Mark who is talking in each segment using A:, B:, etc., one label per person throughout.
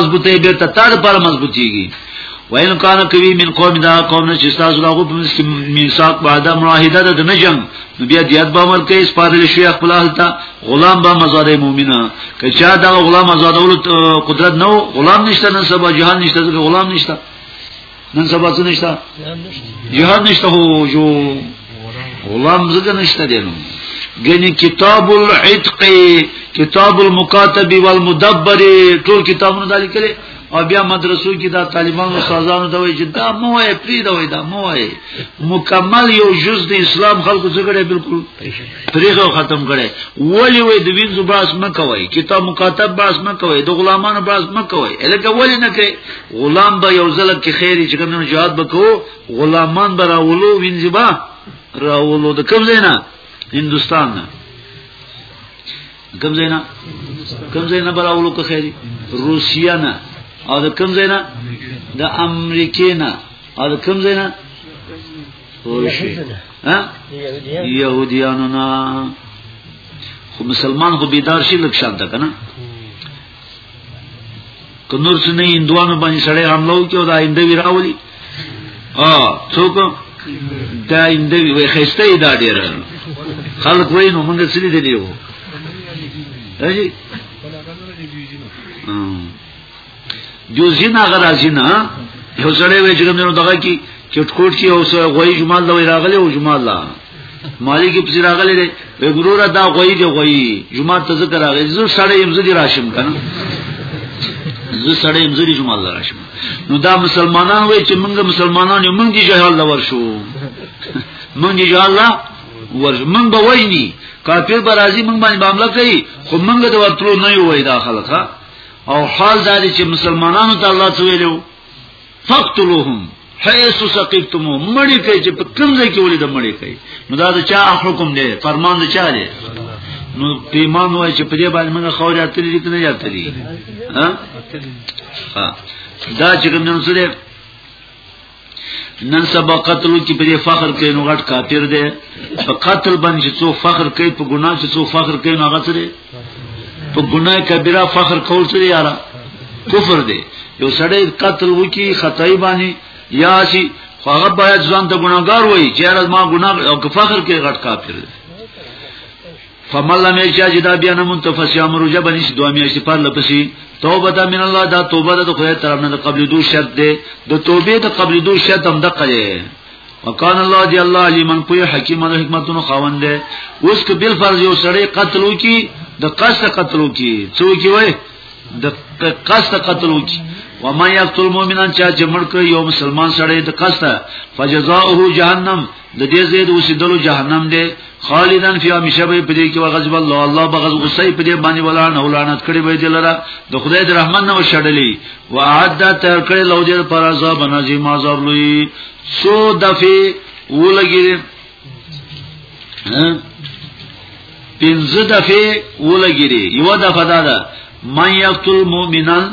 A: مضبوطه به ته تر پر مضبوطیږي وین کان کوي من قوم دا قوم نه چې تاسو لاغو په مسکه میثاق بعد معاهده د نجم بیا دیات به عمل کوي سپارل شي خپل حالت غلام به مزاده مومنه که چا دا غلام آزادولو قدرت نه غلام نشته نن سبا جهان نشته ځکه غلام نشته نن سبا څه نشته جهان نشته هو جو غلام ځکه نشته دی نو ګنې کتاب العتق کتاب المکاتب والمدبر ټول کتابونه دالي کړي او بیا مدرسو کې دا طالبان او استادانو ته وایي چې دا مو وایي پری دا وایي دا مو وایي مکمل یو جز د اسلام خلکو څخه کړي بالکل پریغه ختم کړي ولی وایي د وینځو باس نه کوي کتاب مکاتب باس نه کوي د غلامانو باس نه کوي الکه ولی نه کوي غلام به یو ځل کې خیری چې کوم جهاد وکړو غلامان به راولو وینځي با راولو د کوم ځای نه هندستان نه کوم ځای نه کوم ځای نه براولو که خیری روسیا نه او د کوم ځای نه د امریکې نه او د کوم ځای نه خوشی ها يهوديانو نه خو مسلمان خو بيدار شي لکه شانته کنه که نور څه نه هندوانو باندې سړی حمله وکړي او دا هندوی راولي ا څوک دا هندوی وای خسته ای دا ډیر خلک وای نو موږ سړي دی یو راځي جو زینا غرا زینا یو سړی وای چې کوم دغه کی چټکوټ کی او سو غوي جمال دا وای راغلی او جمال لا مالک په سر راغلی دی وګوره دا غوي دی غوي جمعه ته ذکر راغی زه سړی يم زه دي راشم کنه زه سړی يم زه دي جمعه الله راشم نو دا مسلمانان وای چې موږ مسلمانان یو موږ دي جهال لور شو موږ دي جهال لا ور موږ به وایي کافر برازي موږ باندې معاملې کوي خو موږ د ورتلو نه یو وای دا خلک او حال دا چې مسلمانانو ته الله څه ویلو فقتلوهم حيث سقفتم مړی کوي چې په کوم ځای کې ولې د مړی کوي نو دا د چا حکم دی فرمان د چا دی نو پیمان وای چې په دې باندې موږ خوري اتلې دي کنه اتلې ها دا چې کوم نن سره نن سبا قتل کی په دې فخر کوي نو غټ کافر دی په قتل باندې چې څو فخر کوي په ګناه چې څو فخر کوي نو هغه سره په ګناه کبیره فخر کول څه یاره کفر دی یو سړی قتل وکي خدای باندې یا شي هغه باید ځان ته ګناګار وایي چې راز ما ګناه او فخر کې غټ کافر دی فمن لم یجا جدا بیا نه منتفس یا مرجه بنش دوه میاشتې پر لپسې توبه ده من الله دا توبه ده خدای طرف نه قبل دو شرط ده د توبې د قبل دو شرط هم دقه وکانه الله دی الله علیمن پوی حکیم او حکمتونو خاوند دی اوس که بل فرض یو سړی قتلو کی د قصد قتلو کی څو کی وای د قصد قتلو کی و ما یقتل مؤمنان چا چې مړ کړ یو مسلمان سړی د قصد فجزاؤه جهنم د دې زید اوسیدلو جهنم دی خالدن فی همیشه به پدې کې وغضب الله الله بغض غصه پدې باندې ولا نه ولانت کړي وي دلرا د خدای د رحمان نه وشړلې وعده تر کړي لو دې پر عذاب نظیم عذاب لوی سو دفي ولګي پنځه دفي ولګي یو دفعه دا ده من یقتل مؤمنان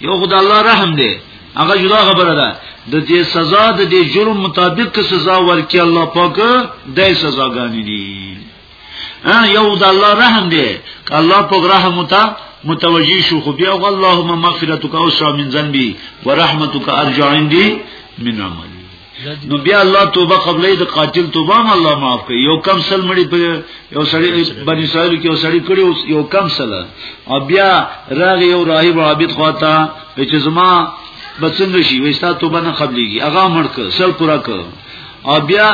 A: یو خدای الله رحم دی هغه جدا خبره ده د دې سزا د دې جرم مطابق سزا ورکړي الله پاک د سزاګانې دي یو د الله رحم دی ک الله پاک رحم وتا متوجی شو خو بیا اللهم مغفرتک اوسع من ذنبی ورحمتک ارجع عندي من عملي نو بیا الله توبه قبلې د قاتل توبه هم الله معاف کوي یو کم سل مړي په یو سړی بنی اسرائیل کې یو سړی کړي یو کم سل او بیا راغ یو راهب عابد خواته چې زما بچنګ شي وستا توبه نه قبليږي هغه مړ ک سل پورا ک او بیا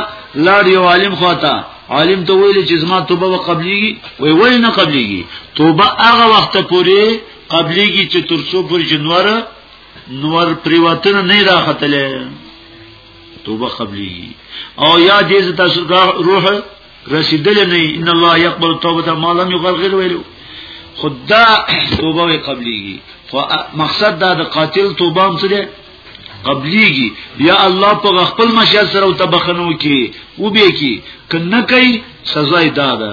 A: لاړ یو عالم خواته عالم ته ویل چې زما توبه و قبليږي وای وای نه قبليږي توبه هغه وخت پورې قبليږي چې تر څو پر جنوره نور پریواتنه نه راختله توبه قبلی او یا دې تاسو روح رسیدل نه ان الله يقبل توبه ما لم يغرغر ویلو خدا توبه وی قبلیږي خو مقصد دا د قاتل توبه هم سره قبلیږي یا الله په خپل مشیت سره او تبخنو کې وبې کې کنه کوي سزا یې داده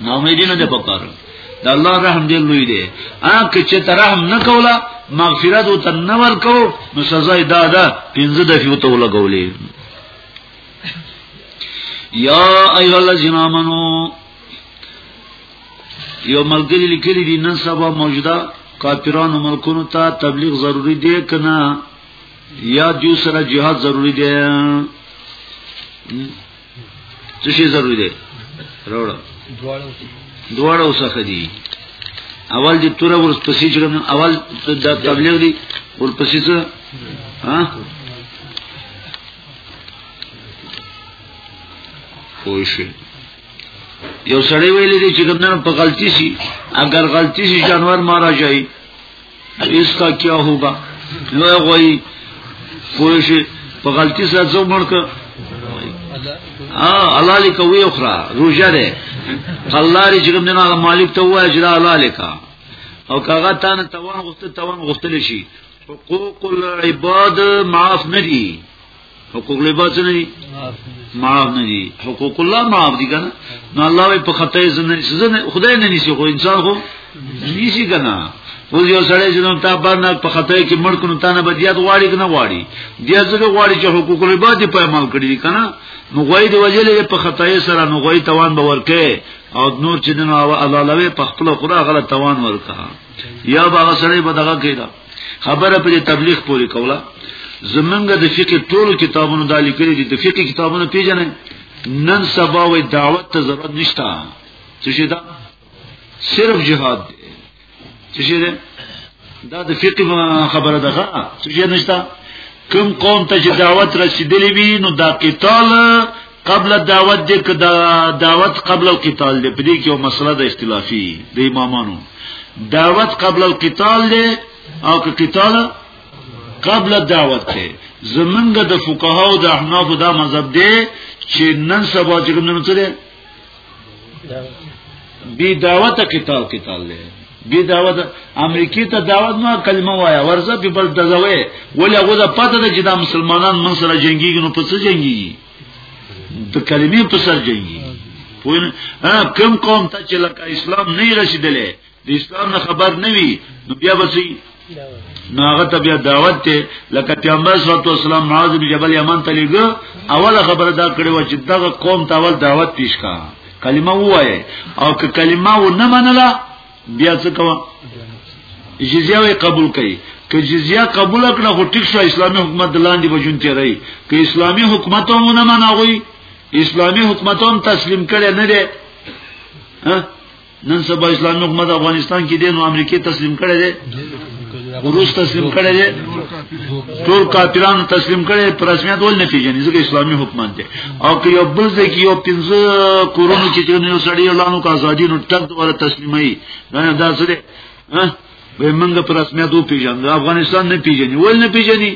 A: نو امیدی نه ده پکار د الله رحم دی لوی دی اګه چې ته رحم نه کولا مغفرت او ته نه ورکو نو سزا یې دا ده پنځه د فیوته ولګولې یا ایه الذین آمنو یو ملګری لیکلی دی نن سبا موجوده کافرانو ملکونو ته تبلیغ ضروری دی کنه یا دیو سره جهاد ضروری دی څه شي ضروري دی راوړ دواړه وسخه دي اول دې تور ورس پسې چلم اول د تبلیغ دي ور پسې څه ها خوشي یو سړی ویل دي چې کوم نه په غلطي سي اگر غلطي سي جانور مارا شي اس کا کیا ہوگا نو غوي پوه شي په غلطي سره څو مړ ک ها الله لیک وی اخرى روزه ده الله ری چې کوم نه مالک ته وای اجر الله لیکا او کاغه تان توان غوښته توان غوښتل شي حقوق العباد معاف ندي حقوق لباس نه دي معاف نه دي حقوق الله معاف دي کنه نو الله په خطه زنه سزنه خدای نه نيسي خو انسان خو نيسي کنه اوس یو سړی چې نو تا باندې په خطه کې مړ کړو تا نه بدیات غواړي کنه غواړي دی ځکه غواړي چې حقوق لباس دي په عمل کړی کنه نو غوي دی وجلې په خطه سره نو غوي توان به ورکه او نور چې دنو الله لوي په خپل خدا غلط توان ورکه یا باغ سړی به دغه کړه خبره پر تبلیغ پوری کوله زمونږ د فقه ټول کتابونو د لیکلي دي د فقه کتابونو پیژنې نن سبا وې دعوت ته ضرورت نشته څه شي دا صرف جهاد دی څه شي دا د فقه خبره ده څه شي نشته کوم قوم ته چې دعوت رسیدلې وي نو دا قتال قبل دعوت دې که دا دعوت قبل القتال دې په دې کې یو مسله د اختلافي د امامانو دعوت قبل القتال دې او که قتال قبل دعوت دې زمونږ د فقهاو د احناف دا مذهب دې چې نن سبا چې کوم نه بی دعوت قتال قتال له بی دعوت امریکای ته دعوت نه کلمه وایا ورزه په بل دزوي ولې هغه د پته د جدا مسلمانان من سره جنگي نو په څه جنگي د کلمې په سر جنگي پوین کم قوم ته چې لکه اسلام نه رسیدلې د اسلام نه خبر نه وي نو بیا بسي نو هغه ته بیا دعوت ته لکه پیغمبر صلی الله علیه وسلم معاذ بن جبل یمن ته لګ اوله خبره دا کړې و چې دغه قوم ته اول دعوت پیش کا کلمه وایي او که کلمه و نه منله بیا څه کوه جزیه وی قبول کړي که جزیه قبول کړه خو ټیک شو اسلامي حکومت لاندې بجون تیری که اسلامي حکومت هم نه مناوي اسلامي حکومت هم تسلیم کړي نه دي ها نن سبا اسلامي حکومت افغانستان کې دی نو امریکای تسلیم کړی دی روس تسلیم کړی دی ټول کافرانو تسلیم کړی پر رسمیت ول نه پیژني ځکه اسلامي حکومت دی او که یو بل ځکه یو پنځه کورونو کې چې یو سړی اعلانو کا ازادي نو ټک دوره تسلیمي دا څه دی وې منګه پر اسمیت او پیژنګ افغانستان نه پیژني ول نه پیژني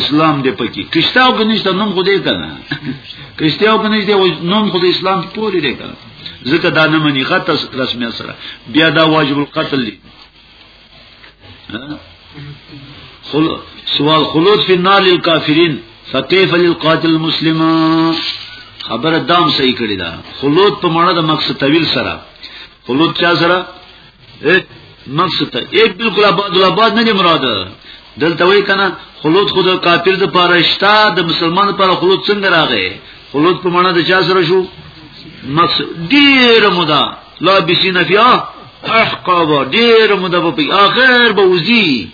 A: اسلام دې پکې کښته او کنيشته نوم خو دې کنه کښته او کنيشته او نوم خو دې اسلام پورې دې کنه ځکه دا نه مني خط رسمي سره بیا دا واجب القتل دي خل... سوال خلود فی النار للکافرین فکیف للقاتل المسلم خبره دام صحیح کړی دا خلود په معنی د مقصد طویل سره خلود چا سره مقصد ته اې بالکل آباد آباد نه مراد دلته وای کنه خلود خود کافر د پاره شتا د مسلمان پر خلود څنګه راغی خلود په معنا د چا سره شو مقصد ډیر مودا لا بسینا فیا احقابا ډیر مودا په اخر به وزي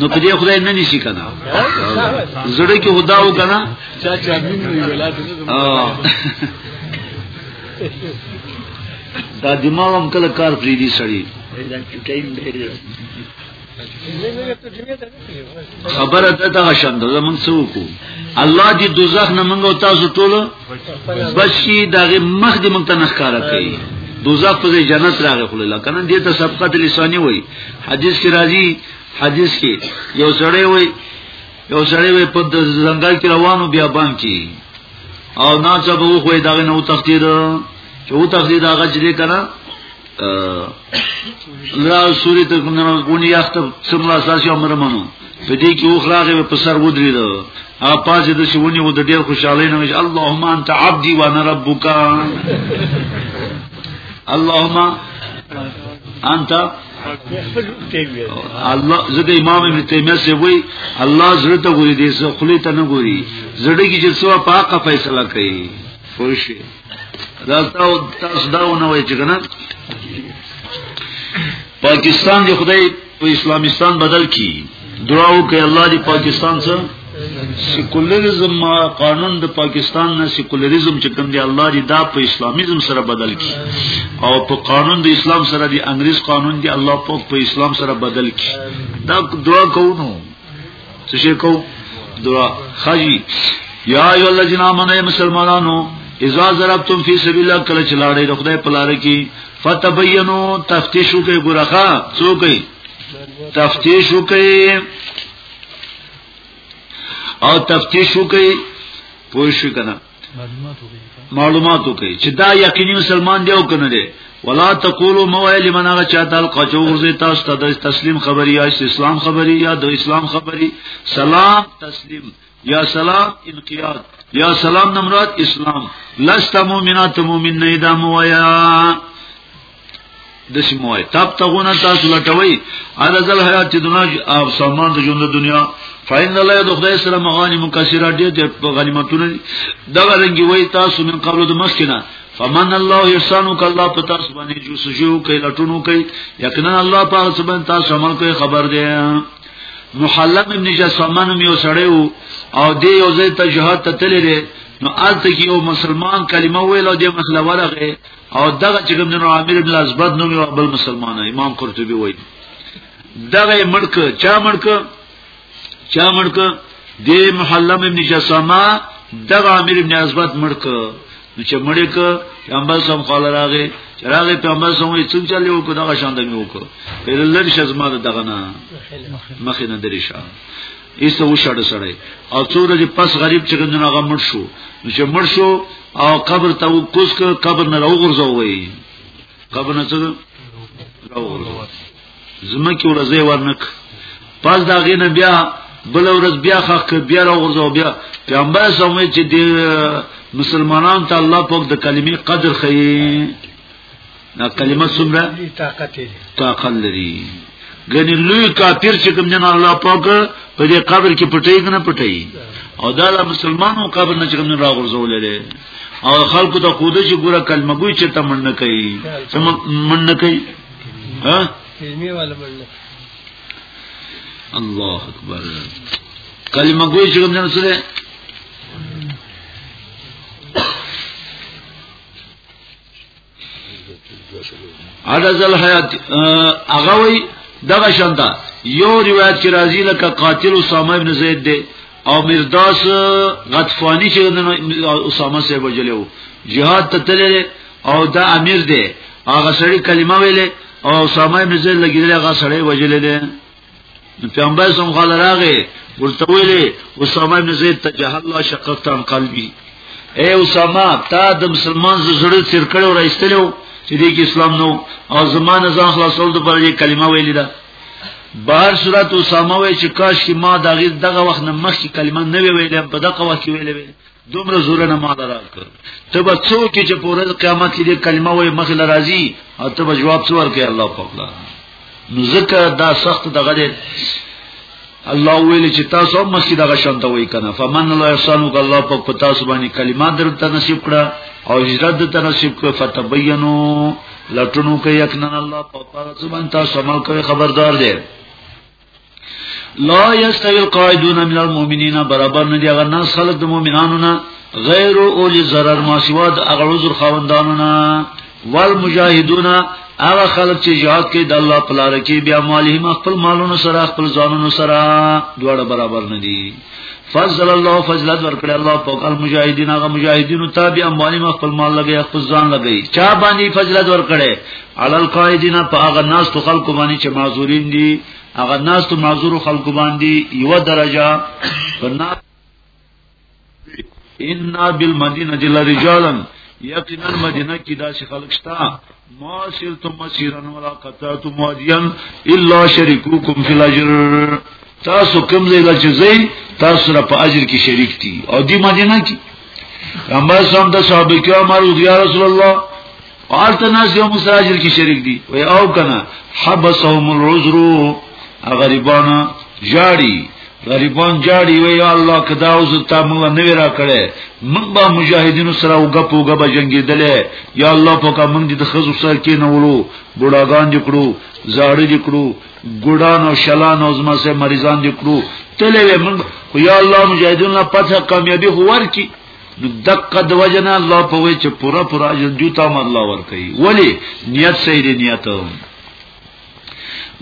A: نو په دې خدای نه نشي کنه زړه کې خدا و کنه چا چا مين وی ولاد دا دماغ هم کله کار پری دي سړی خبره ده دا شند زمون څوک الله دې دوزخ نه منغو تاسو ټول بشي دغه مخ دې مونږ ته نخکارا کوي دوزخ په جنت راغی خو الله کنه دې ته سبقت لسانی وای حدیث کې راځي حدیث کې یو سړی وای یو سړی وای په ځنګل کې روانو بیا بان کې او ناڅه به خو دغه نو تختید چې و تختید هغه چې کنه لا سوري ته کوم نه غونی یخت څومره اساسي عمر منو په دې کې اوخ راغې په سر ودرې ده ا پاجې د شونی و د ډېر خوشاله نه وي اللهم انت عبدي وانا ربك اللهم انت الله زده امام ابن تیمیه سی وی الله زړه ته ګوري دې خلی ته نه ګوري زړه کې چې څو پاکه فیصله کوي خوشي دا تاسو تاسو دا ونه وای چې کنه پاکستان دی خدای په اسلامیستان بدل کی دعاو کوي الله دی پاکستان سره سیکولریزم ما قانون د پاکستان نه سیکولریزم چې کوم دی الله دی دا په اسلامیزم سره بدل کی او په قانون د اسلام سره دی انګریز قانون دی الله په اسلام سره بدل کی دا دعا کوو څه شي کو دعا خاجی یا ایو الذین آمنوا مسلمانانو اذا ضربتم فی سبیل الله کله چې لاړې د خدای په لار کې فتبینو تفتیش وکي ګورخه څوک تفتیش وکي او تفتیش وکي پوه شو کنه معلومات وکړي چې دا یقیني مسلمان دی او کنه دی ولا تقولوا مویل من هغه چاته القچو ورزه تاسو ته د تسلیم خبري یا اسلام خبري یا د اسلام خبري سلام تسلیم یا سلام انقیاد یا سلام نمرات اسلام لست مؤمنات مؤمن نه دا مویا د سیموي تب تغونه تاسو لټوي ارز الحیات دنیا او سامان د ژوند دنیا فإن الله د خدای سره مغانم کثیره دي د غنیمتونه دا رنګي وای تاسو من قبل د مسکنا فمن الله یسانو ک الله په تاسو باندې جو سجو کوي لټونو کوي یقینا الله په تاسو باندې تاسو عمل کوي خبر دی محلم ابن جسمان یو سړی او دی یو ځای ته جهاد ته تللی نو آلته کې یو مسلمان کلمه ویل او د مسله ورغه او دغه چې کوم نو عامر ابن الاسبد نوم یو بل مسلمان امام قرطبي وایي دغه ملک چا ملک چا ملک د محلم ابن جسامه دغه عامر ابن الاسبد ملک نو چې مړی ک پیغمبر سم قال راغې چې راغې پیغمبر سم یې څنګه چلیو کو دغه شان د میو کو په لری شزما دغه نه مخینه درې شه ایسه وشړ سړی او څو ورځې پس غریب چې ګندنه هغه مړ شو نو چې مړ شو او قبر ته وکوس ک قبر نه راوغورځوي قبر نه څه راوغورځوي زمکه ورځې ورنک پس دا غینه بیا بل ورځ بیا خخ ک بیا راوغورځو بیا پیغمبر سمې چې د مسلمانان ته الله پاک د کلمې قدر خي دا کلمه څومره
B: طاقت لري
A: طاقت لري غني لوی کافر چې کوم جن الله پاک په دې قبر کې پټي کنه پټي او دا د مسلمانانو قبر نه چې کوم راغورځول لري او خلکو ته خود چې ګوره کلمه ګوي چې تمن نه کوي سم من نه کوي ها
B: علمي ولا من نه
A: الله اکبر کلمه ګوي چې کوم جن سره ادا زل حیات هغه وی دغه شاندا یو روایت کې راځي لکه قاتل اسامه ابن زید دی او مرداس غطفانی چې د اسامه سره وجلو jihad ته تللی او دا امیر دی هغه سړی کلمه ویلې او اسامه ابن زید لګیدل هغه سړی وجلې دی پیغمبر سم خال راغې ورته ویلې اسامه بن زید تجهل الله شققت عن قلبي اے اسامه تا د مسلمان زړه سر کړو را ایستلو چې دې کې اسلام نو او زمانه ځان خلاصول د پر کلمه ویلې ده بهر صورت اسامه وی چې کاش کې ما دغه دغه وخت نه مخکې کلمه نه ویلې په دغه وخت کې ویلې دومره زور نه مال راک ته به څوک چې په ورځ قیامت کې کلمه وای مخ لرازي او ته به جواب څور کوي الله پاک لا نو ځکه دا سخت دغه دی الله ویل چې تاسو هم مخکې دغه شانت وای کنه فمن الله احسانو که الله پاک په تاسو باندې کلمات درته نصیب کړه او هجرت درته نصیب کړه فتبینو لټونو کې یقینا الله پاک تاسو باندې تاسو عمل کوي خبردار دی لا یستوی القاعدون من المؤمنین برابر نه دی هغه نه خلق د مؤمنانو نه غیر اولی zarar ما سوا د هغه عذر خوندانو نه والمجاهدون هغه خلق چې jihad کوي د الله په لار کې بیا مالهم خپل مالونو سره خپل ځانونو سره دواړه برابر نه دي فضل الله فضلت ورکړي الله په کل مجاهدین هغه مجاهدینو تابع مالهم خپل مال لګي خپل ځان لګي چا باندې فضلت ورکړي علل قائدین په هغه ناس تو خلکو باندې چې معذورین دي هغه ناس تو معذور خلکو باندې یو درجه په ناس ان بالمدینه جل رجالا یقینا مدینه کې داسې خلک شته ما سلتم مسیرن ولا قطعتم وادیا الا شریکوکم فی الاجر تاسو کوم ځای لا چې ځای تاسو را په اجر کې شریک دي او دی مدینه کې پیغمبر صلی الله علیه وسلم د صحابه کرامو رضی الله رسول الله پارت ناس یو مساجر کی شریک دی وی او کنا حبسهم العذر غریبان جاری غریبان جاری وی یا الله کدا اوس تا موږ نه ورا کړي موږ با مجاهدینو سره وګه پوګه به جنگیدل یا الله په کا موږ د خزو سره کې نه ولو بډاګان دې کړو زاړه دې کړو ګډان او شلان او زما سره مریضان دې کړو تلې موږ خو یا الله مجاهدون لا پته کامیابی هو ورکی نو دقه د وجنه الله په وی چې پورا پورا اجر دیو ته الله ور کوي ولی نیت صحیح دی نیت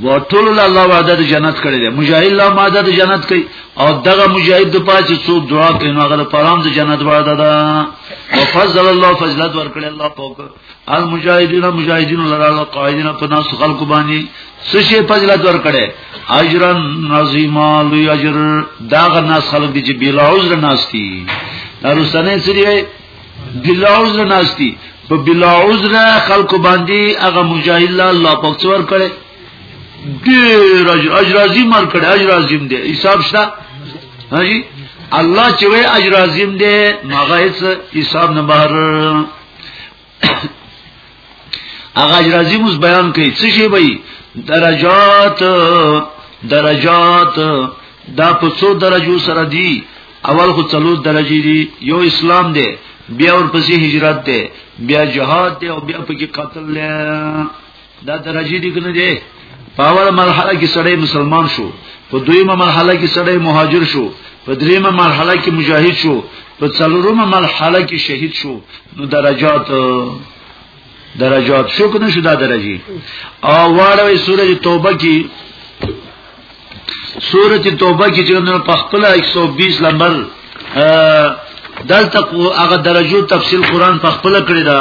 A: و ټول الله وعده د جنت کړی دی مجاهد الله ماده د جنت کوي او دغه مجاهد د پاج څو دعا کوي نو هغه پرام د جنت وعده ده وفضل الله فضلت ور کړی الله پاک المجاهدین مجاهدین لرا القائدین په ناس خلق باندې سشي فضلت ور کړي اجرا عظیما لوی اجر دا غ ناس خلق دي چې بلا عذر ناس دي دروسنه سری بلا عذر ناس دي په بلا عذر خلق باندې هغه مجاهد الله پاک څور کړي ډیر اجر اجر عظیم ور کړي اجر عظیم دي حساب شته هاجی الله چې وی اجر عظیم دي مغه هیڅ حساب نه بهر هغه اجرازی موس بیان کوي څه شی وي درجات درجات دا په څو درجو سره دي اول خو څلور درجه دي یو اسلام دی بیا ورپسې هجرت دی بیا جهاد دی او بیا پکې قتل دی دا درجه دي کنه دي په اوله مرحله کې سړی مسلمان شو په دویمه مرحله کې سړی مهاجر شو په دریمه مرحله کې مجاهد شو په څلورمه مرحله کې شهید شو نو درجات درجات شو کنه شو دا درجه او واړوي سوره توبه کې سوره توبه کې چې نو په خپل 120 لمبر دلته هغه درجو تفصیل قران په خپل کړی دا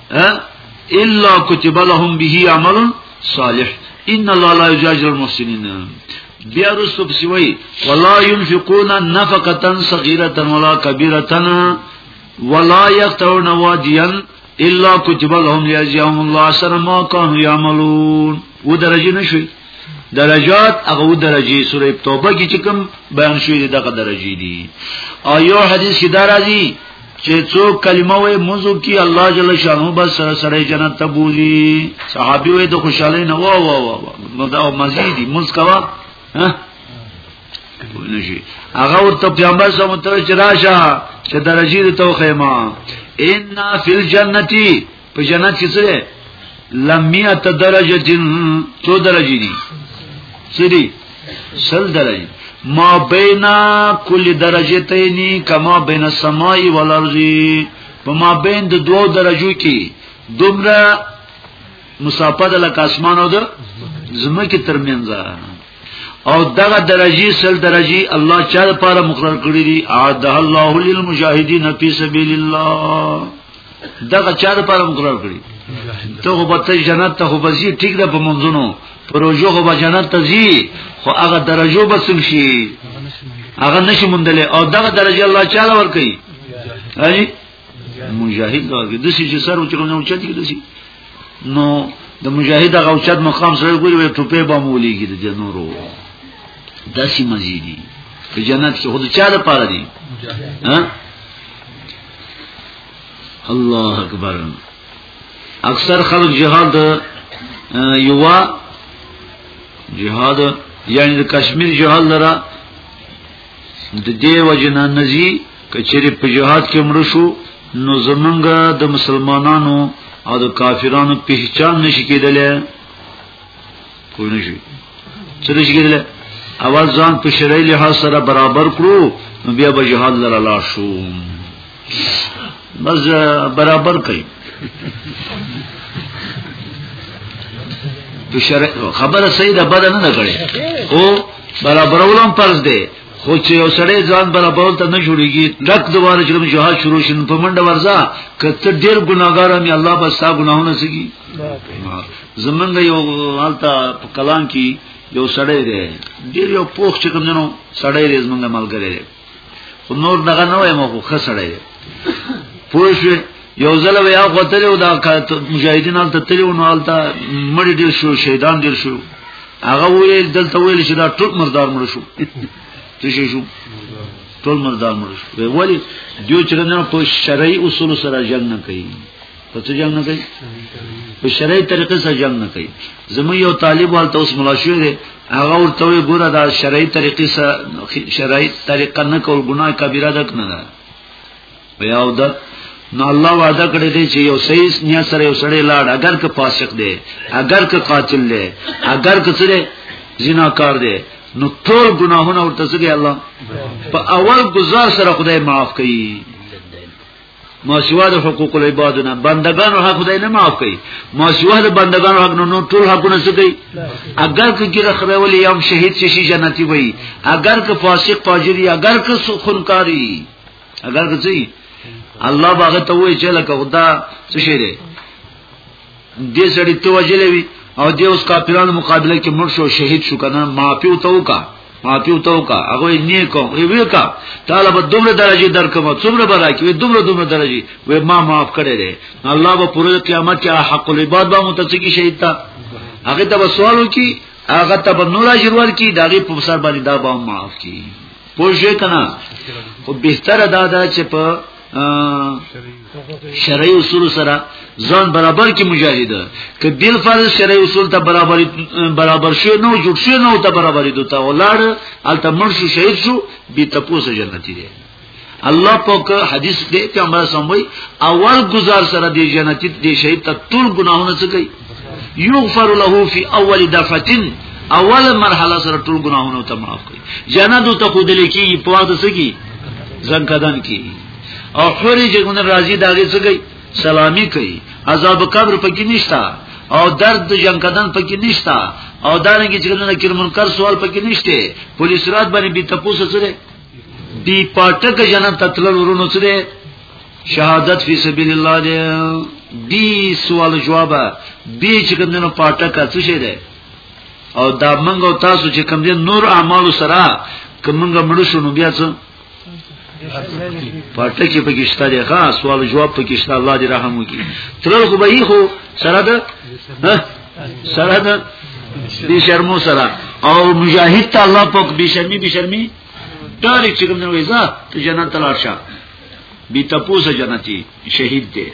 A: الا كتب لهم به عمل صالح ان الله لا يجازي المحسنين بیا رسو پسی وی ولا ينفقون نفقه صغيره ولا كبيره ولا يقطعون واديا الا كتب لهم ليجزيهم الله سر ما كانوا يعملون و درجه نشوي درجات هغه درجه سوره توبه کې کوم بیان شوی دغه درجه دي او یو حدیث کې دا راځي چې څو کلمه وې موضوع کې الله جل شانو بس سره سره جنت ته بوزي صحابي وې د خوشاله نه وا وا وا نو دا مزيدي مسکوا ها ولشي هغه ورته پیغمبر سم ته چې راشه چې درجه ته خیمه ان فی الجنتی په جنت کې څه لمیا ته درجه دین څو درجه دي سری سل درجه ما بینا کل درجه تینی کما بین السمائی والارضی په ما بین د دوو درجو کې دومره مسافت لکه اسمان او د زمکه ترمنځ او دغه درجی سل درجی الله چا لپاره مقرر کړی دی اعده الله للمجاهدین فی سبیل الله دغه چا د پاره مقرر کړی ته خو به ته جنت ته خو به زی ټیک ده په منځونو پروژو خو به جنت ته زی خو هغه درجو به سم شي هغه نشي مونډل او دغه درجه الله تعالی ور کوي هاجی مجاهد دا د سې چې سر وچو نه وچت کې دسی نو د مجاهد هغه اوچت مقام سره ګوري وي ټوپه به مولېږي د جنورو داسې مزيدي په جنت کې خود چا ده پاره دي ها الله اکبر اکثر خلک جهاد یوا جهاد یعنی د کشمیر جهاد لره د دې وجنا نزی کچری په جهاد کې مړ شو نو زمونږ د مسلمانانو او د کافرانو پہچان نشي کېدلی کوی نشي څه نشي کېدل اول ځان په شرعي لحاظ سره برابر کړو نو بیا به جهاد لره لا شو بس برابر کړي په شرع خبره صحیح ده بد نه کړي او برابرولم فرض دی خو چې یو سړی ځان برابرول ته نه جوړیږي ډک دواره چې جهاد شروع شین په منډه ورځه کته ډیر ګناګار مې الله بس تا ګناهونه سګي زمونږ یو حالتا په کلام کې یو سړی دی ډیر یو پوخ چې کوم جنو سړی دی زمونږ ملګری دی خو نور دغه نه وایم خو ښه سړی دی پوه شو یو ځل بیا خو ته یو دا مجاهدین حالت ته یو نو حالت مړ ډیر شو شهیدان ډیر شو هغه ویل دلته ویل چې دا ټول مردار مړ شو څه شو ټول مردار مړ شو ولی دیو چې نه په شرعي اصول سره جنگ نه کوي په څه جنگ نه کوي په شرعي طریقې سره جنگ نه کوي زمو یو طالب والته اوس ملاشوي دی هغه ورته وی ګوره دا شرعي طریقې سره شرعي طریقه نه کول ګناه کبیره ده کنه ده بیا او ده نو الله وعده کړی دی چې یو صحیح نیت سره یو سړی لاړ اگر که فاسق دی اگر که قاتل دی اگر که سره زناکار دی نو ټول ګناهونه ورته څنګه الله په اول گزار سره خدای معاف کوي ما سوا د حقوق العباد نه بندگان حق خدای نه معاف کوي ما سوا د بندگان حق نه نو ټول حقونه څه کوي اگر که ګره خدای ولې یم شهید شي جنتی وي اگر که فاسق فاجری اگر که خونکاری اگر که څه الله باغ ته وایي چې لکه خدا څه شي دې سړی ته وجلې وی او دې اوس کافرانو مقابله کې مړ شو شهید شو کنه معافي او توکا معافي او توکا هغه نه کوم وی وکا طالب دومره درجه درکمه څومره برا کې دومره دومره درجه وی ما معاف کړی دی الله به پر قیامت کې حق العباد به متسکی شهید تا هغه ته سوالو کې هغه ته نور اجر ورکی دغه په سر باندې دا به معاف کی پوه شئ کنه خو بهتره دا ده چې په شرعي اصول سره ځان برابر کې مجاهد ک بل فرض شرعي اصول ته برابر برابر شو نو جوړ شو نو ته برابرې دوته ولاړ الته مرشو شهید شو بي تپوس جنتی دی الله پاک حدیث دی پیغمبر سموي اول گزار سره دی جنتی دی شهید ته ټول ګناهونه څخه یغفر له فی اول دفتن اول مرحله سره ټول ګناهونه ته معاف کړي جنت ته خو دل کی په وخت سګي ځان کدان کی او حوري چې ګونه راضي داږي سګي سلامي کوي عذاب قبر پکې نشتا او درد د جنگ کدن پکې نشتا او دانګي چې ګونه کړه منکر سوال پکې نشته پولیس رات باندې بي تپوس سره دی پټک جنت تتل ورونو سره شهادت فی سبیل الله دی بی سوال جواب بی چې کوم دنو پاټه کا څه شه دی او دا منګ او تاسو چې کوم دین نور اعمال سره کومګه مړ شو نو بیا څه پټه کې پکشته دی ښا سوال جواب پکشته الله دې رحم وکړي تر خو به خو سره ده سره ده بی شرمو سره او مجاهد ته الله پاک بی شرمی بی شرمی داري چې کوم نه وېزا ته جنت تلار شه بی تپوس جنتی شهید دی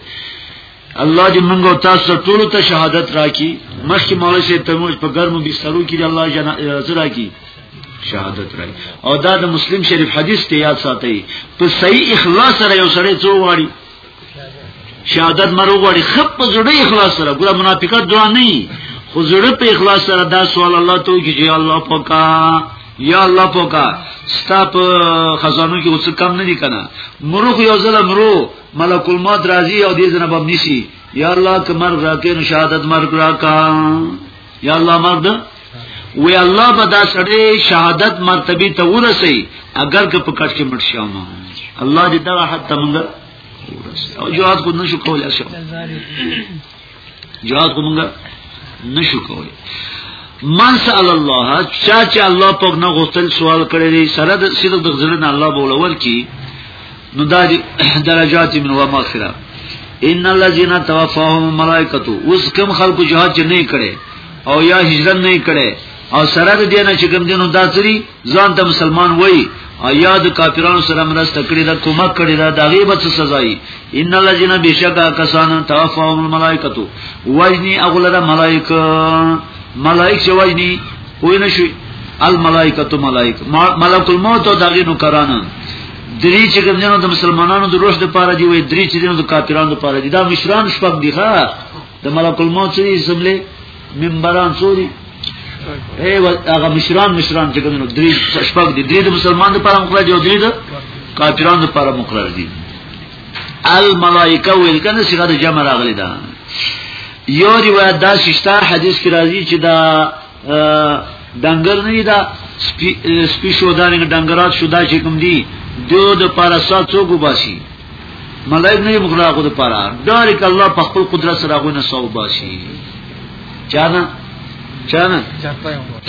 A: الله دې موږ تاسو ټول ته شهادت راکړي مخکې مولوی سي تموج په ګرمو بسترو کې الله جنازه راکړي شهادت راي او دا د مسلم شریف حدیث ته یاد ساتي په صحیح اخلاص سره یو سره څو واړي شهادت مرو غواړي خپ په زړه اخلاص سره ګره منافقت دعا نه خو زړه په اخلاص سره دا سوال الله ته کوي چې الله پاکه یا الله پوکا ستا په خزانو کې اوس کم نه دي کنه مروخ یو ځل مرو ملک الموت راضي او دې جناب هم نشي یا الله کمر راکې نو شهادت مرګ راکا یا الله مرد وی الله به دا سړی شهادت مرتبه ته ورسي اگر که په کټ کې مړ شوم الله دې دا حد تمنګ ورسي او جواب کو نشو کولای شو جهاد کومګه نشو کولی من سأل الله چا چې الله په نه غوښتل سوال کړی دی سره د سیده د غزلن الله بولور کی نو دا درجات من و مغفرة ان الذين توفاهم الملائکه اوس کوم خلق جهاد نه کړي او یا هجرت نه کړي او سره د دینه چې کوم دینو داسري ځان ته مسلمان وای او یاد کافرانو سره مرسته کړی دا کومک کړی دا دغه به څه سزای ان الذين بشکا کسان توفاهم الملائکه وجنی اغلره ملائکه ملائک چې وجنی وای نشي الملائکه ملائک ملک الموت او دغه نو کرانه درې چې کوم دینو د مسلمانانو د روح د پاره دی وای درې چې دینو د کافرانو د پاره دی دا مشران شپږ دی ښا د ملک الموت سره زمله منبران سوري اے هغه مشران مشران چې کوم درې شپږ دي درې د مسلمان لپاره مقرر دي او درې د کافرانو لپاره مقرر دي الملائکه ویل کنه صيغه د جمع راغلي ده یو روایت دا ششتا حدیث کې راځي چې دا دنګر نه دا سپی شو دا نه دنګرات شو دا چې کوم دي دو د پارا سات څوک وباسي ملائک نه بغرا غو د پاره ډاریک الله په خپل قدرت سره غو نه سو باسي چانه چانه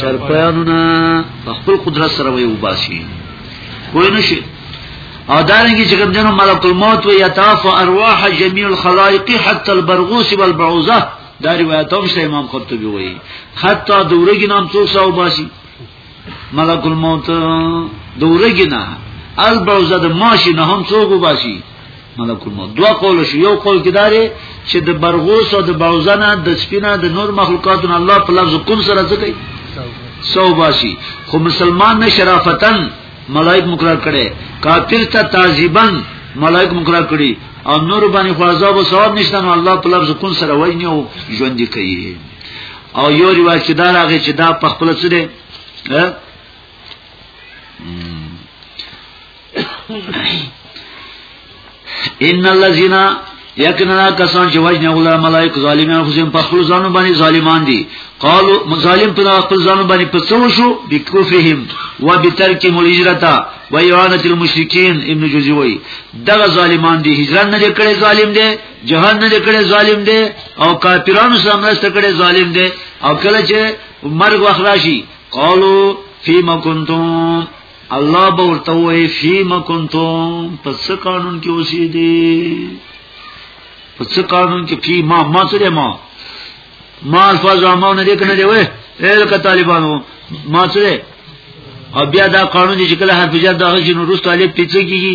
A: چرپیانو نه په خپل قدرت سره وي وباسي کوی نشي او دارنګي چې کوم جنو ملک الموت و یتاف ارواح جميع الخلائق حتى البرغوث والبعوزه دا روایت هم شته امام قرطبي وایي حتی دورګي نام څو سو باسي ملک الموت دورګی نه البرزه د ماشي نه هم څوک وباسي ملک الموت دوا قول شو یو قول کې داري چې د برغوس او د باوزنه د سپینه د نور مخلوقاتونو الله په لفظ کن سره څه کوي سو باشي خو مسلمان نه شرافتن ملائک مقرر کړي کافر ته تعذيبا ملائک مقرر کړي او نور باندې خو عذاب او ثواب نشته نو الله په لفظ کن سره وایي او ژوند کوي او یو روایت چې دا راغی چې دا په خپل څه دی ان الذين یقینا کسان چې وجنه غلا ملائک ظالمان خو په خپل ځانو باندې ظالمان دي قالو مظالم په خپل ځانو باندې پسو شو بکفرهم و بترک الهجرتا و اعانه المشرکین ابن جوزی وای دغه ظالمان دي هجرت نه کړي ظالم دي جهان نه کړي ظالم دی او کافرانو سره مرسته کړي ظالم دی او کله چې مرګ واخراشي قالو فيما كنتم الله به ورته وایي فيما كنتم پس قانون کې اوسې دي پس قانون کې کی ما ما سره ما ما الفاظ ما نه دې کنه دی وې الکه طالبانو ما سره او بیا دا قانون چې کله حرف جر داغه جنورست علی پیڅ کیږي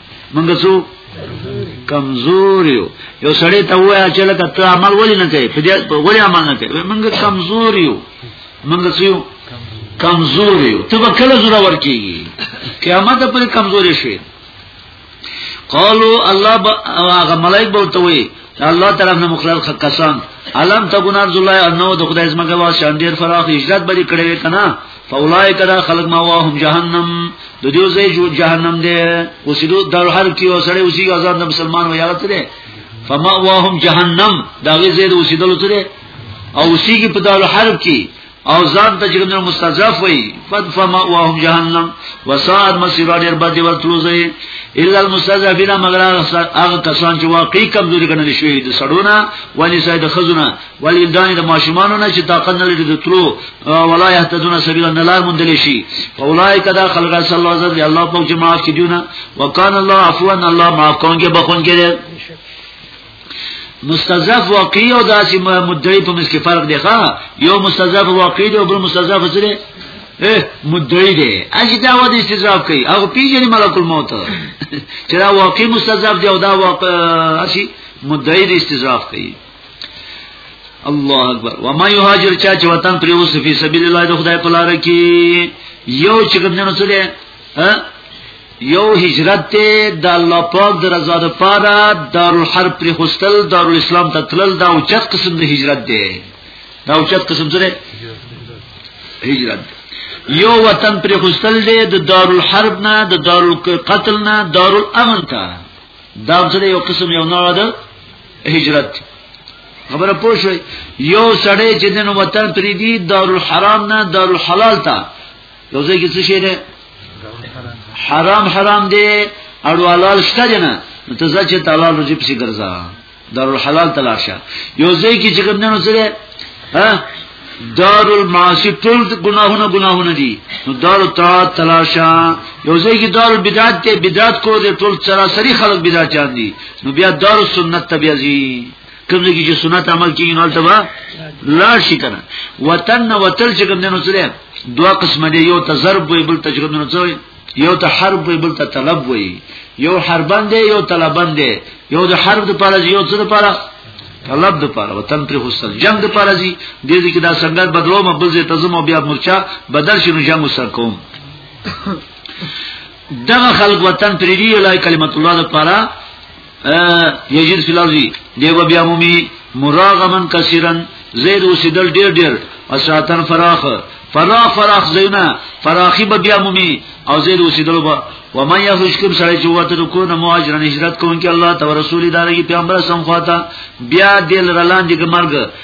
A: منګه سو کمزور یو یو سړی ته وایا چې لکه ته عمل ولې نه کوي په دې ولې عمل نه کوي منګه کمزور یو منګه سو کمزور یو ته به کله زړه ورکیږي قیامت پر کمزور شي قالو الله با هغه ملائک به ته وي الله طرف نه مخلص کسان علم تبون عبد الله انه د خدای زمګه واسه ډیر فراخ هجرت بری کړی کنه فولای کدا خلق ما واهم جهنم د دې ځای جو جهنم دی اوسېدو د هر کی وسړی اوسې آزاد نه مسلمان و یاد ته فما واهم جهنم دا غي زید اوسېدل ته او اوسې کی په دار حرب کې او ځان ته چې نو مستضعف وي فد فما واهم جهنم وساد مسیر ډیر بد دی ورتلو ځای الا المستضعفین مگر هغه کسان چې واقعي کمزوري کنه شوی د سړونه ونی سید خزونه ولی دانی د دا ماشومانو نه چې طاقت نه لري د تلو ولا يهتدون سبيلا نه لار مونږ دلی شي اولایک دا خلق صلی الله علیه وسلم الله پاک چې معاف کړي دیونه وکانه الله عفوا الله معاف کوونکی بخون کړي مستضعف واقعي او داسې مدعي په منځ کې فرق دی ښا یو مستضعف واقعي دی او بل مستضعف څه دی مدعي دی اجي دا ودی استضعاف کوي هغه پیژني ملک الموت چې دا واقعي مستضعف دی او دا واقع اسی مدعي دی استضعاف کوي الله اکبر و ما یهاجر چا چې وطن پر اوس فی سبیل الله د خدای په لار کې یو چې کوم نه څه دی یو هجرت ته د الله پاک د رضا لپاره دارالحرب پر خوستل دارالاسلام ته تلل دا او چت قسم د هجرت دی دا او چت قسم سره هجرت دی یو وطن پر خوستل دی د دارالحرب نه د دارالقتل نه دارالامن ته دا څه یو قسم یو نوع ده هجرت خبره پوه شئ یو سړی چې دنو وطن پرې دی دارالحرام نه دارالحلال ته یو ځای کې څه شي ده حرام حرام دی اړو حلال شته جنا ته ځکه چې تعالی روزي پسې ګرځا دارالحلال تلاشه یو ځای کې چې کوم نه نو سره ها دار المعاصی ټول گناهونه گناهونه دي نو دار تا تلاشا یو ځای کې دار بدعت ته بدعت کو دي ټول سراسری خلک بدعت چان دي نو بیا دار سنت ته بیا زی کوم ځای کې سنت عمل کیږي نو تبا لا شي کنه وطن وتل چې کوم دنو سره دوا قسم دی یو تزرب وي بل تجربه نه یو ته حرب وي بل ته طلب وي یو حربن دی یو طلبن دی یو د حرب د پاره یو څه د پاره طلب د پاره وطن پر حسن جنگ د پاره دي د دې کې دا څنګه بدلو مبل زه تزم او بیا مرچا بدل شنو جنگ سر کوم دغه خلق وطن پر دی لای کلمت الله د پاره یجد فی الارض دیو بیا مومی مراغمن کثیرن زید وسیدل ډیر ډیر اساتن فراخ فراخ فراخ زینا فراخی به بیا مومی او زید وسیدل با و من یخرج کوم سره چې وته د کور نه مهاجرن هجرت کوونکی الله تعالی رسول داري پیغمبر سم خواته بیا دل رلان دي مرګ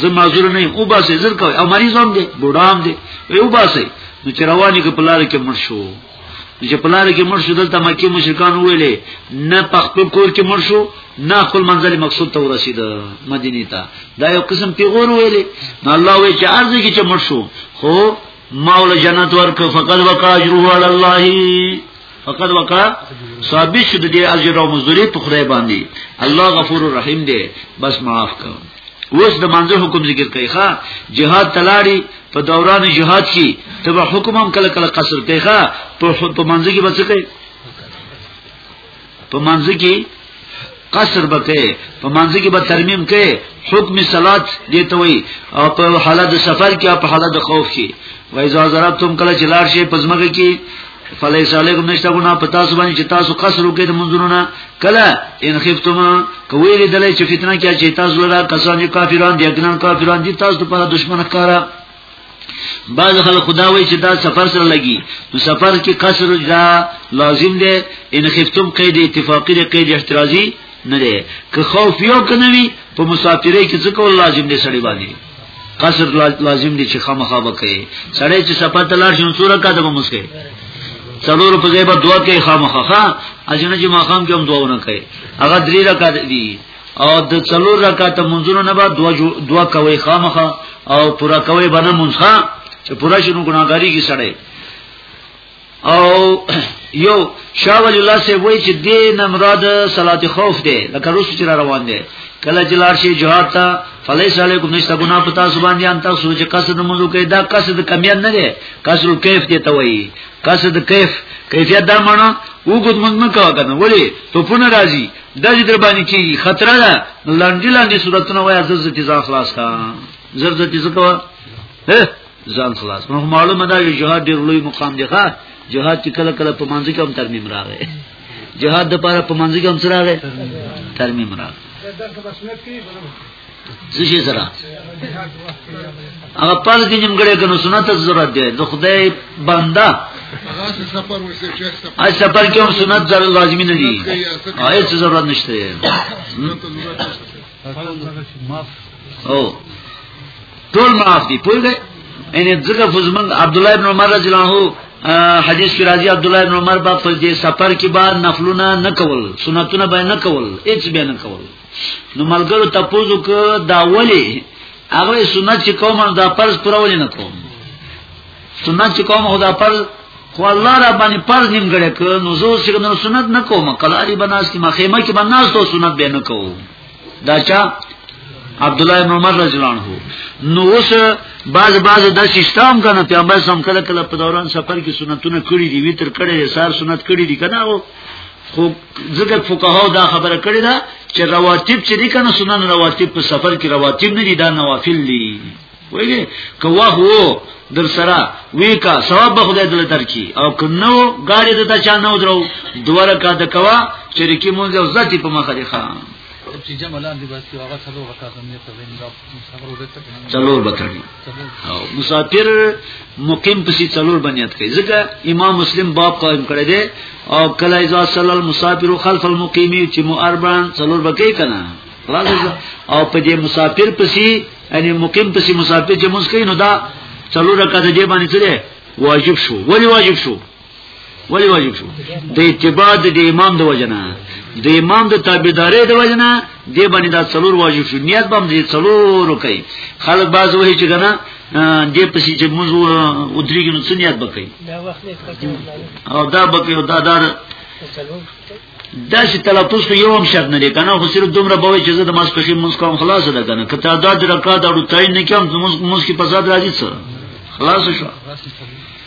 A: زه معذور نه یم او باسه زر کوي او مریض هم دی بوډا هم دی او باسه نو چې رواني کې پلار کې مړ شو چې پلار کې مړ شو دلته مکه مشرکان ویلې نه په خپل کور کې مړ شو نه خپل منځلي مقصود ته ورسید مدینه ته دا یو قسم پیغور ویلې نو الله وی چې ارزه کې چې مړ شو خو ماول جنت ورک فقد وقع اجره على الله فقد وقع ثابت شد دی اجر او مزدوری په خدای باندې الله غفور رحیم دی بس معاف کړه اوس د منځه حکم ذکر کوي ښا جهاد تلاړي په دوران جهاد کې تبع حکم هم کله کله قصر کوي ښا په منځه کې بچ کوي په منځ کې قصر بکې په منځ کې به ترمیم کې حکم صلات دې ته وي او په حالت سفر کې او په حالت خوف کې وای زو حضرات تم کله چې لار شي پزماګه کې فلیس علیکم نشتا ګنا پتا سو باندې چې تاسو قصر وکړئ د منځونو کله ان خفتم کوی لیدل چې فتنه کې چې تاسو لرا کسان کافران دي اګنان کافران دي تاسو په دشمن ښکارا بعض خلک خدا وایي چې دا سفر سره لګي نو سفر کې قصر دا لازم دی ان خفتم قید اتفاقی دی قید احترازی نه دی که خوف یو کنه وي په مسافرۍ کې څه کول لازم دی سړی باندې قصر لازم دی چې خامخا وکړي سړی چې سفر ته لاړ شي نو سوره کا دغه مسکه څلور په ځای به دعا کوي خامخا ها اجنه چې ماقام کې هم دعا نه کوي هغه درې رکعات دي او د څلور رکعات منځونو نه بعد دوا دوا کوي خامخه او پورا کوي باندې منځه چې پورا شنو ګناګاری کی سړی او یو شاه ولی الله سی وای چې دین مراد صلات خوف دی لکه روس چې روان دی کله چې لار شي جهاد ته فلیس علیکم نشته ګنا پتا سبحان دي ان تاسو چې قصد موضوع کې دا قصد کمیان نه دی قصد کیف دی ته وایي قصد کیف کیفیت دا معنی وګد موږ نه کاوه کنه ولی ته پونه راځي دا چې در باندې کیږي خطر ده لاندې لاندې صورتونه وایي زر زر ځان خلاص کا زر زر ځان کا ځان خلاص نو معلومه ده چې جهاد ډیر لوی مقام دی ښا جهاد چې کله کله په منځ کې هم ترمیم راغی جهاد د پاره په منځ کې هم سره راغی ترمیم راغی څه شي سره هغه پال کې نیمګړې کنو سنت ضرورت دی د خدای بنده اي سفر کې هم سنت زر لازمي نه دي هیڅ ضرورت نشته او ټول معاف دي پوهیږئ ان ځکه فزمن عبد الله ابن عمر رضی الله عنه حدیث کی راضی عبد الله بن عمر با په دې سفر کې با نفلونه نه کول سنتونه به نه کول هیڅ به نه کول نو ملګرو تپوزو که دا ولی هغه سنت چې کوم دا فرض پرول نه کوم سنت چې کوم خدا فرض خو الله را باندې فرض نیم غړې ک نو زه څنګه سنت نه کوم کلاری بناس کی مخیمه کې بناس ته سنت به نه کوم دا چا عبد الله بن عمر رضی الله عنه نو اوس باز باز د سیستم کنه پیغمبر سم کله کله په دوران سفر کې سنتونه کړی دی ویتر کړی سار سنت کړی دی کنه خو ځکه فقهاو دا خبره کړې ده چې رواتب چې دي کنه سنن رواتب په سفر کې رواتب نه دي دا نوافل دي وایي کوا هو در سره وی کا ثواب به خدای دل درکې او کنو غاړي د چا نه درو دوه رکعات کوا چې رکی مونږ او ذاتی په مخه دي خان
B: چې جمع لاندې باسي هغه څلور رکعات نه کوي نو
A: څلور به تکړه او مسافر مقیم پسې څلور بنیاد کوي ځکه امام مسلم باب قائم کړی دی او کله اذا صلی المسافر خلف المقیم چې مو اربعن څلور بکې کنا او په دې مسافر پسې یعنی مقیم پسې مسافر چې مسکین نو دا څلور رکعات دې باندې څه دی واجب شو ولی واجب شو ولی واجب شو د اتباع د امام د وجنه د امام د تابعداري د وجنه د باندې دا څلور واجب شو نیت بم دي څلور کوي خلک باز وایي چې کنه د پسې چې موږ ودرېږو نو څه نیت وکړي دا وخت او دا بکې او دا دار دا چې تلفظ کو یو هم شرط نه دی کنه خو صرف دومره بوي چې زه د ماسپخې مونږ کوم خلاص ده کنه کته دا د رکعات او تعین نه کوم مونږ مونږ کې په زاد راځي څه خلاص شو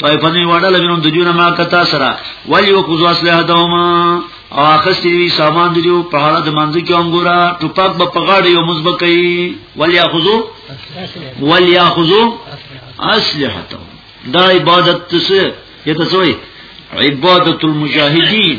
A: طائفه نه وړل بنون د جون ما کتا سره ولی وقوز اسلحه دوما او اخستی وی سامان دیو په حالت منځ کې انګورا ټوپک په پغاړې یو مزبکې ولی اخذو ولی اخذو اسلحه دا عبادت څه یته سوې عبادت المجاهدین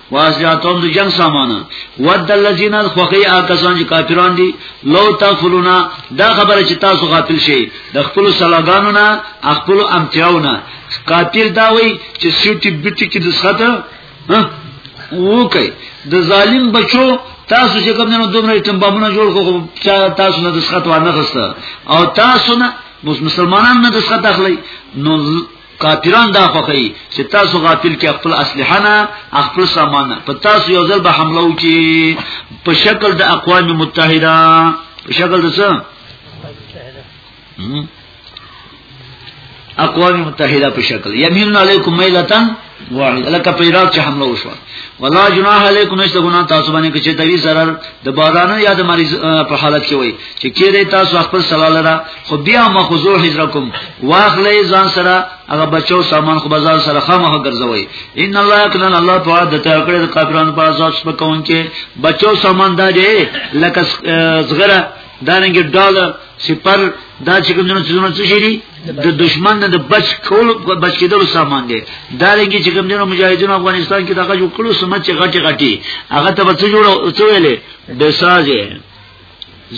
A: واسیاتون د جنگ سامانه ود الذین خوخی آکسان چې کافران دي لو تغفلونا دا خبره چې تاسو غافل شئ د خپل سلاګانو نه خپل امتیاو نه کافر دا وای چې سیټي بیټي کې د سخته وکي د ظالم بچو تاسو چې کوم نه دومره ټمبامونه جوړ کو تاسو نه د سخته ونه خسته او تاسو نه مسلمانان نه د سخته اخلي نو کافران دا خوخی چې تاسو غافل کې خپل اسلحه نه خپل سامان په تاسو یو ځل به حمله وکي په شکل د اقوام متحده په شکل د څه اقوام متحده په شکل یمین علیکم میلتن واحد الکه په عراق کې حمله وشوه ولا جناح علیکم نشته ګنا تاسو باندې چې دوی zarar د باران یا د مریض په حالت کې وای چې کېره تاسو خپل صلاح لرا خو بیا مخزو حجرکم واخلې ځان سره هغه بچو سامان خو بازار سره خامخ ګرځوي ان الله کلن الله په عادت ته کړې د کافرانو په ازاد سپکون کې بچو سامان دا دی لکه زغره دانګي ډالر سپر دا چې کوم دنو څونه څه شي د دشمن نه د بچ کول بچ کېدل سامان دي دا لګي چې کوم دنو مجاهدینو افغانستان کې دغه جوړ کړو سمت چې غټي غټي هغه ته څه جوړ څه ویلې د سازه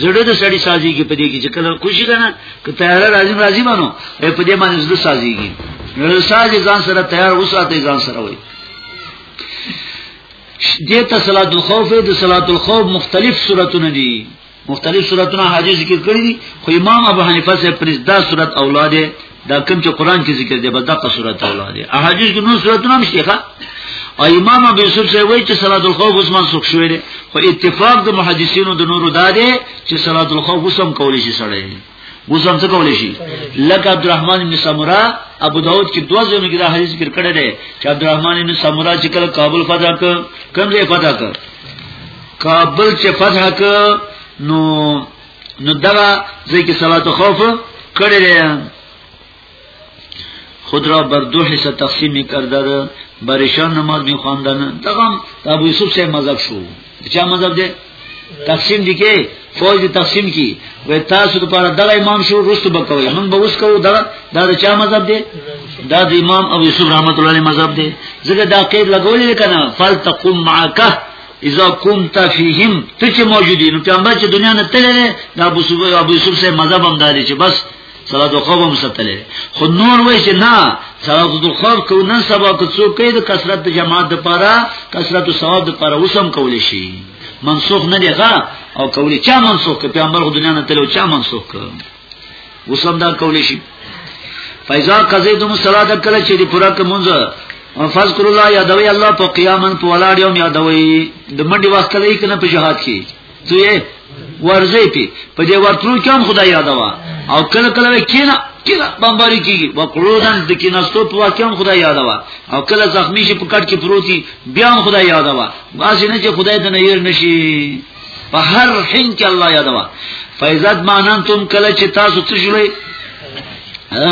A: زړه د سړی سازي کې پدې کې چې کله خوشي کنه که تیار راځي راځي مانو په دې باندې زړه سازي کې سازي ځان سره تیار وساته ځان سره وي دې ته صلات الخوف د صلات الخوف مختلف صورتونه دي مختلف صورتونه حدیث ذکر کړی دي خو امام ابو حنیفه سے پرز دا صورت اولاد دا کوم چې قران کې ذکر دی بس دا په صورت اولاد دی احادیث کې نور صورتونه هم شته ښا او امام ابو یوسف سے وایي چې صلات الخوف اوس منسوخ شوې ده خو اتفاق د محدثینو د نورو دا دی چې صلات الخوف اوس هم کولی شي سره اوس هم څه کولای شي لکه عبدالرحمن بن سمرا ابو داود کې دوه ځله کې دا حدیث ذکر کړی دی چې عبدالرحمن بن سمرا چې کله کابل فتح ک کوم ځای فتح ک کابل چې فتح ک نو نو دا ځکه صلات خوف کړی دی خود را بر دو حصہ تقسیم کردر برشان نماز می خواندن دغم ابو یوسف سے مذهب شو چا مذهب ده تقسیم دي کې فوج دي تقسیم کی و تاسو لپاره دغه امام شو رست بکوي من به اوس کو دا دا چا مذهب دی دا د امام ابو یوسف رحمت الله علیه مذهب دی زګه دا قید لګولې کنه فل تقوم معکه اذا كنت فيهم ته چې موجودین پیغمبر چې دنیا نه تللی دا ابو یوسف سه مذهب هم داري چې بس صلات الخوف هم ستلې خو نور وای چې نه صلات الخوف کو نن سبا کو څوک کوي د کثرت د جماعت لپاره کثرت او ثواب لپاره وسم کول شي منسوخ نه دی غا او کولی چا منسوخ ک پیغمبر خو دنیا نه تلو چا منسوخ ک وسم دا کولی شي فایزا قزیدم صلات کله چې دی پورا کومځ فذكر الله یادوي الله په قیامن په ولاړ یوم یادوي د منډي واسطه لري کنه په جهاد کې ته یې ورځې پی په دې ورتلو کې هم خدای یادوا او کله کله کینا کله بمباری کیږي وقعودن د کیناستو په واقع هم خدای یادوا او کله زخمی شي په کټ کې پروتي بیا هم خدای یادوا واسه نه چې خدای د نیر نشي په هر حین کې الله یادوا فیزت مانن تم کله چې تاسو څه شوي ها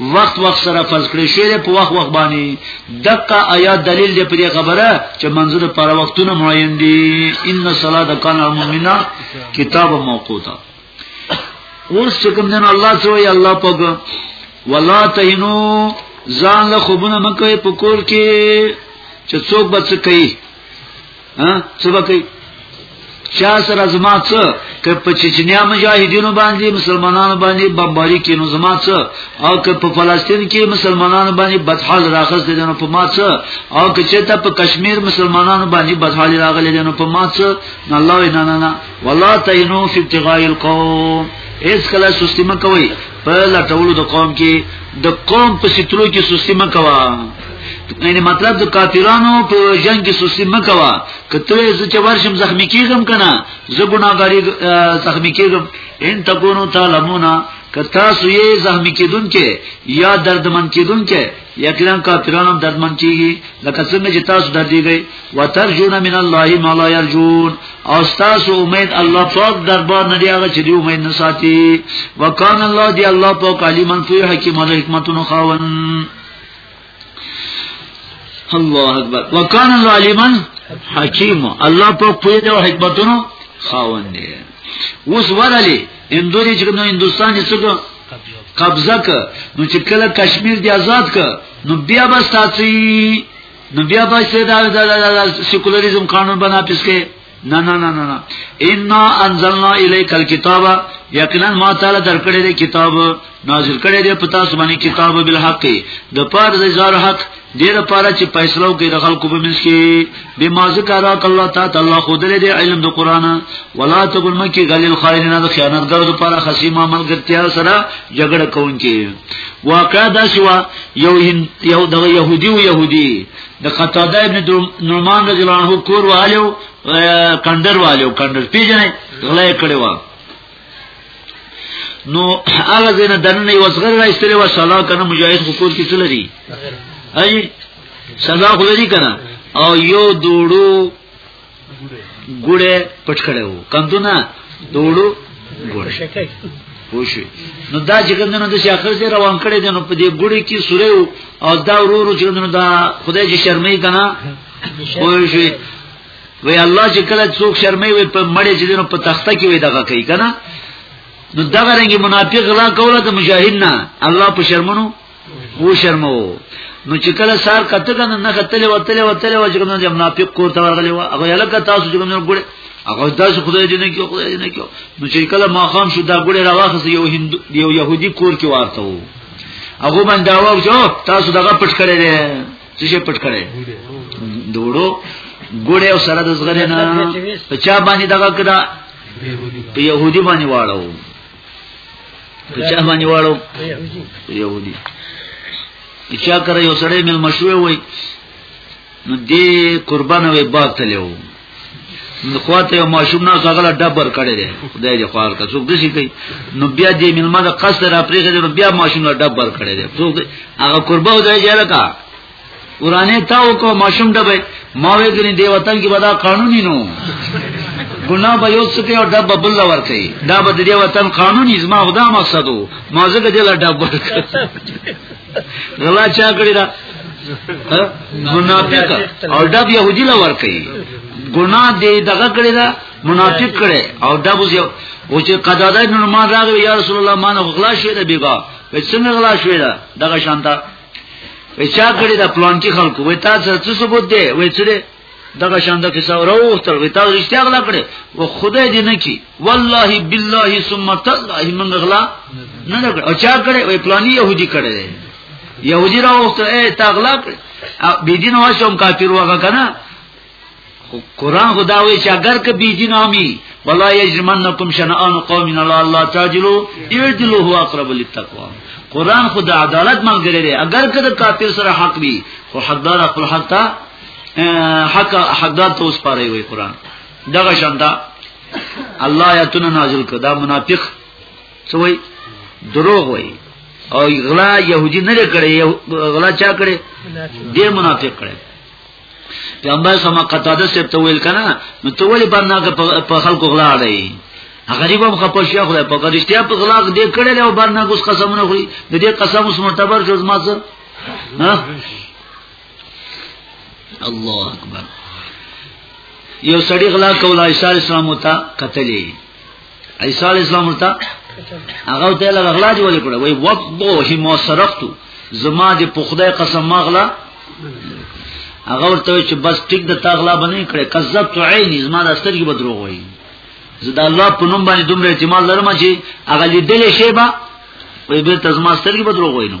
A: وخت وخت سره فرض کړی شوی په وخت وخت باندې دغه آیا دلیل دی په خبره چې منظور پر وختونه معین دي ان الصلاه کان المؤمنا کتاب موقوتا اوس چې کوم نه الله سوې الله پګ ولا تهنو ځان له خوبونه مکه په کور کې چې څوک بچ کوي ها څه وکي چا سره زما څه که په چچنیا مجاهدینو باندې مسلمانانو باندې بمباری کې نو زما څه او که په فلسطین کې مسلمانانو باندې بدحال راخص دي نو په ما څه او که چې ته په کشمیر مسلمانانو باندې بدحال راغلي دي نو په ما څه نه الله نه نه نه ولا تینو فی ابتغاء القوم اس کله سستیمه کوي په لټولو د قوم کې د قوم په سترو کې سستیمه کوي یعنی مطلب د کافرانو په جنگ کې سستی مکوا کته زه چې ورشم زخمی کیږم کنه زه ګناګاری زخمی کیږم ان تکونو تعلمونا کتا سوی زخمی کیدون کې یا دردمن کیدون کې یقینا کافرانو دردمن کیږي لکه څنګه چې تاسو دردیږئ وترجون من الله ما لا يرجون او تاسو امید الله پاک دربار نه دی هغه چې دی امید نه ساتي وکانه الله دی الله پاک علیمن فی حکیم او حکمتونو خاوند الله اکبر وکانه الله علیمن حکیم الله په پوهه او حکمتونو خاوند دی اوس ورالي اندوري چې نو هندستان یې څنګه قبضه ک نو چې کله کشمیر دی آزاد ک نو بیا بس تاسو نو بیا بس دا سیکولریزم قانون بنا پس کې نه نه نه نه ان انزلنا الیک الكتاب یقینا ما تعالی درکړی دی کتاب نازل کړی دی پتا سبحانه کتاب بالحق د پاره د زار حق دیر پاره چې فیصلو کې د خلکو په منځ کې به ما ذکر راک الله تعالی الله خود لري علم د قران ولا تقل مکی غلیل خائنین د خیانتګر د پاره خصیم عمل ګټیا سره جګړه کوونکی واقع دا شو یو یو د يهودي او يهودي د قتاده ابن نعمان رضی الله عنه کور والو کندر والو کندر پیژنې غلای کړي و نو هغه زنه دنه یو صغیر راستلې و صلاح کنه مجاهد حقوق کې څه لري اي صلاح لري کنه او یو دوړو ګوړه پټ کړي وو کندونه دوړو ګوړه شکای پوښي نو دا چې ګندنه د شاخر سره روان کړي دي نو په دې ګوړي کې سورې او دا ورورو چې ګندنه دا خدای چې شرمې کنا پوښي وی الله چې کله څوک شرمې وي په مړې چې دنه په تخته کې وي دغه کوي کنا نو دغه رنګ منافق غلا کوله د مجاهد نه الله په شرمونو وو شرمو نو چې کله سار کته کنه نه کتلې وتلې وتلې و چې کوم د منافق کور ته ورغلی و هغه یلکه تاسو چې کوم ګړې هغه تاسو خدای دې نه کیو خدای دې نه کیو نو چې کله ما خام شو دا ګړې راوخص یو هندو یو يهودي کور کې وارته وو هغه باندې داوا وکړو تاسو دغه پټ کړی دی څه شي پټ کړی دوړو ګړې او سره د زغره نه په چا باندې دغه کړه په يهودي باندې واړو په چا باندې واړو يهودي چا کرے یو سړی مل مشوي وای نو دې قربان وي باغ ته لیو نو خواته یو ماشوم نه غغله ډبر کړي دي خدای دې خوار کا څوک دشي کوي نو بیا دې مل مده قصر اپریخه دې بیا ماشوم نه ډبر کړي دي څوک هغه قربان ځای جره کا ورانه تا وکړه ماشوم ډبه ما وې ګنې دی وطن کې ودا قانوني نو ګنا به یو څه او ډبه بل ورکې دا به دی وطن قانوني زما خدا مقصدو ما زګه دل ډبه غلا چا کړی دا منافق او ډب يهودي لا ورکې ګنا دې دغه کړی دا منافق کړي او ډب یو او چې قدادای نو ما راغی یا رسول الله ما نه غلا شوې ده بیګا وڅنګه غلا شوې ده دغه شانته وی چا کړی دا پلان کې خلکو وی تاسو څه ثبوت دی وی څه دی دغه شان د کیسه وروختل وی تاسو رښتیا غلا کړې و خدای دې نه کی والله بالله ثم تالله من غلا نه نه او چا کړی وی پلانی يهودي کړی دی يهودي راوخته ای تا غلا کړې بيدین واشم کافر وګه کنه خو قران خدا وی چې اگر که بی دین امی ولا یجمنکم شنآن قوم ان الله الله تعجلو اعدلوا هو اقرب للتقوا قران خدا عدالت ملګری دی اگر که د کافر سره حق وی خو حقدار خپل حق ته حق حقدار ته اوس پاره وی قران دغه شاندا الله یتون نازل کړه دا منافق سوی دروغ وی او غلا يهودي نه کړي غلا چا کړي دې منافق کړي پیغمبر سم قطاده سپ ته ویل کنه نو ته ولی برناګه په خلکو غلاړی غریب هم خپه شي خدای په قدشتیا په غلاق دې کړل او برناګوس قسمونه خوري د دې قسم اوس معتبر شو زما څه الله اکبر یو سړی غلا کول عیسی اسلام ته قتلې عیسی علی السلام ورته هغه ته له غلا دی ولې کړه وای وضوه ما سرقتو زما د پخدای قسم مغلا هغه ورته چې بس ټیک د تاغلا باندې کړه کذب تو عین زما د سترګې بدروغ وای زه د الله په نوم باندې دومره اعتماد لرم چې هغه لیدل شی با وای به تزما سترګې بدروغ وای نو